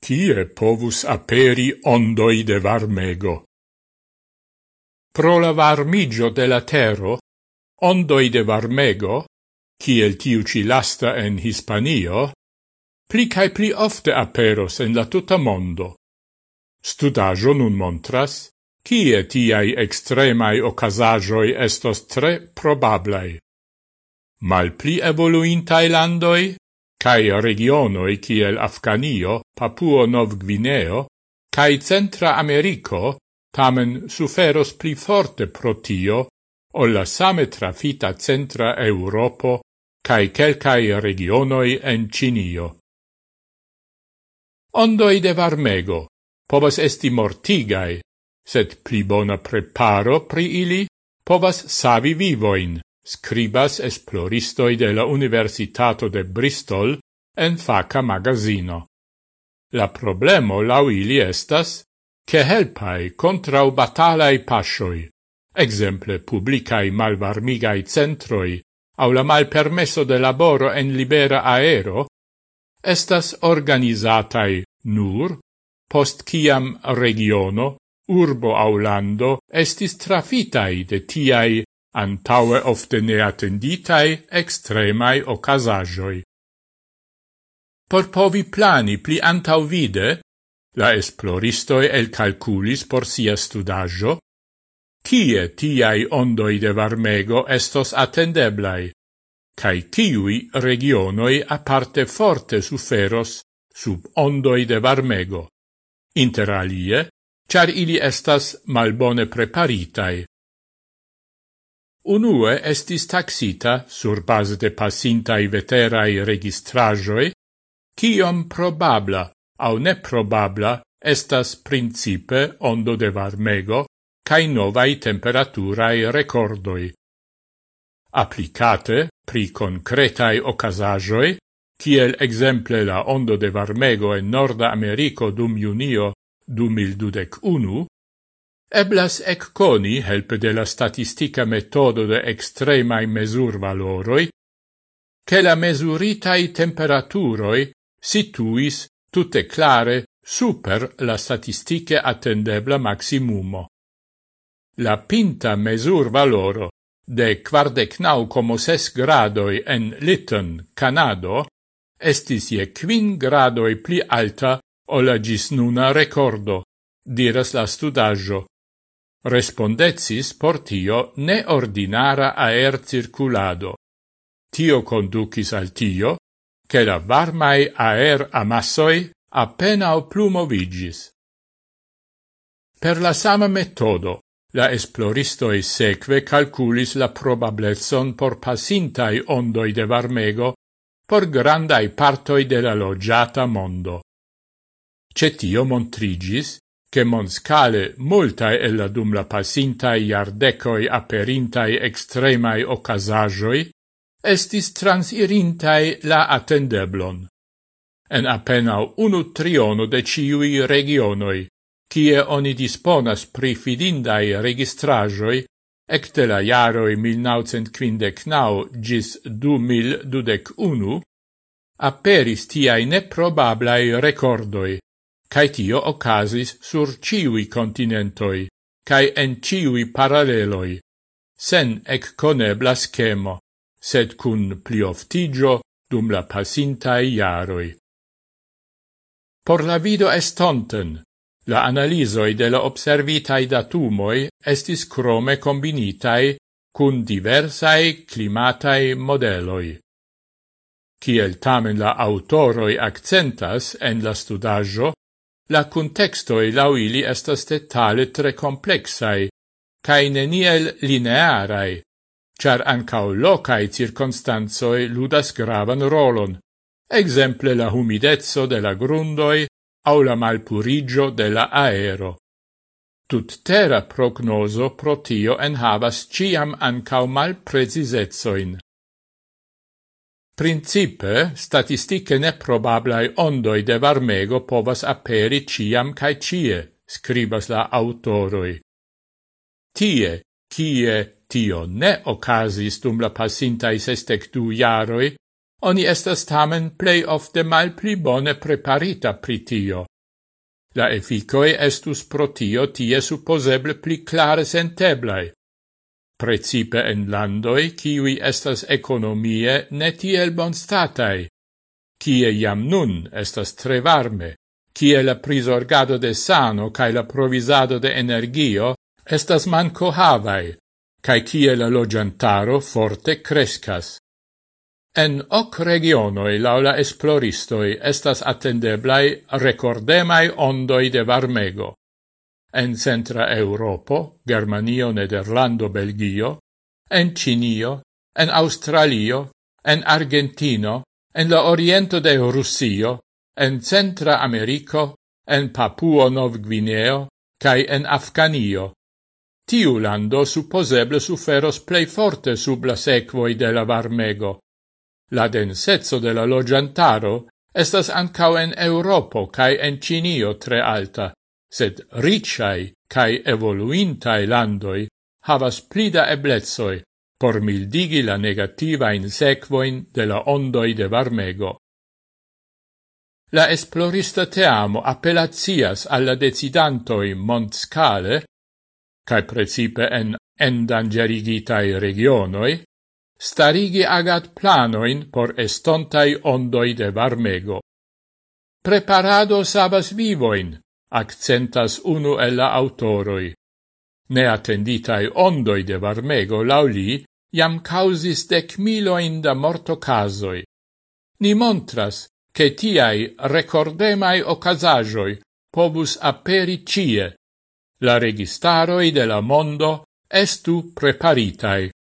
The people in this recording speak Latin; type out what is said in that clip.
Tie povus aperi ondoi de varmego. Pro la varmigio de la tero, ondoi de varmego, ciel tiu ci lasta en Hispanio, pli cae pli ofte aperos en la tuta mondo. Studajo nun montras, kie tiai extremai ocasajoi estos tre probablai. Mal pli evoluintai landoi, cae regionoi ciel Afganio, Papuo Nov Gvineo, cae Centra Americo, tamen suferos pli forte pro tio, o la same trafita Centra Europo, cae quelcae regionoi en Cinio. Ondoi de varmego povas esti mortigai, sed pli bona preparo pri ili povas savi vivoin. Scribas esploristoi de la Universitato de Bristol en faca magazino. La problemo lau ili estas che helpai contrau batalai pasioi, exemple publicai malvarmigai centroi au la malpermesso de laboro en libera aero, estas organizatai nur post ciam regiono, urbo au lando estis trafitai de tiai antaue ofte neatenditai extremai ocasajoi. Por povi plani pli antauvide, la esploristoi el calculis por sia studaggio, kie tiai ondoi de varmego estos attendeblai, cae ciui regionoi aparte forte suferos sub ondoi de varmego, inter alie, char ili estas malbone preparitai, Unue estis taxita, sur base de pasintai veterai registrajoi, ciom probabla au neprobabla estas principe ondo de varmego cae novai temperaturae recordoi. Applicate pri concretai ocasajoi, kiel exemple la ondo de varmego en Norda Americo dum junio 2021, Eblas ec coni, helpe de la statistica metodo de extremai mesur valoroi, che la mesuritai temperaturoi situis tutte clare super la statistiche attendebla maximumo. La pinta mesur valoro de quardec naucomo ses gradoi en Lytton, Canado, estis je quin gradoi pli alta o la gis nuna recordo, diras la studaggio, respondecis por tio neordinara aer circulado. Tio conducis al tio, che la varmai aer amassoi appenao plumovigis. Per la sama metodo, la esploristoi seque calculis la probablezon por pasintai ondoi de varmego por grandai partoi de la loggiata mondo. Cetio montrigis che monscale multae ella dum la pasintai iardecoi aperintai extremai ocasajoi, estis transirintai la attendeblon. En appena unu triono de ciui regionoi, cie oni disponas pri fidindai registrajoi, ecte la iaroi 1959 gis 2021, aperis tiai neprobablai recordoi, cae tio ocasis sur ciui continentoi, cae en ciui paraleloi, sen ec conebla schemo, sed cun plioftigio dum la pasintae iaroi. Por la vido estonten, la analisoi de la observitae datumoi estis crome combinitae cun diversae climatae modeloi. Ciel tamen la autoroi accentas en la studaggio, la contextoi lau ili estas detale tre complexai, cae neniel linearai, char ancao locae circonstanzoi ludas gravan rolon, exemple la humidezzo de la grundoi au la malpurigio de la aero. Tut terra prognoso protio en havas ciam ancao malprecisezoin. Principe, statistike neprobablai ondoi de varmego povas aperi ciam cae cie, scribas la autoroi. Tie, cie tio ne ocasis dum la passintai sestec du jaroi, oni estas tamen plei ofte mal pli bone preparita pri tio. La efficoi estus pro tio tie supposeble pli clare senteblai, precipe en landoi kiwi estas economie netiel bonstatai, kie jam nun estas tre varme, kie la prisorgado de sano cae la provisado de energio estas manco havai, cae kie la logiantaro forte crescas. En hoc regionoi laula esploristoi estas attendeblai recordemai ondoi de varmego en centra Europo, Germanio, Nederlando, Belgio, en Cinio, en Australio, en Argentino, en la oriento de Russio, en centra Americo, en Papuo Nov Guineo, cae en Afganio. Tiu lando supposeble suferos plei forte sub la sequoi de la varmego. La densezzo de la logiantaro estas ancao en Europo cae en Cinio tre alta, sed ricciai cae evoluintai landoi havas plida eblezoi por mildigi la negativain sequoin de la ondoi de varmego. La esplorista teamo appellazias alla decidantoi montscale, cae precipe en endangerigitai regionoi, starigi agat planoin por estontai ondoi de varmego. Preparado sabas vivoin, accentas unu el la autoroi. Neattenditai ondoi de varmego lauli iam causis dec miloin da morto casoi. Ni montras che tiai recordemai ocasajoi pobus aperi cie. La registaroi de la mondo estu preparitai.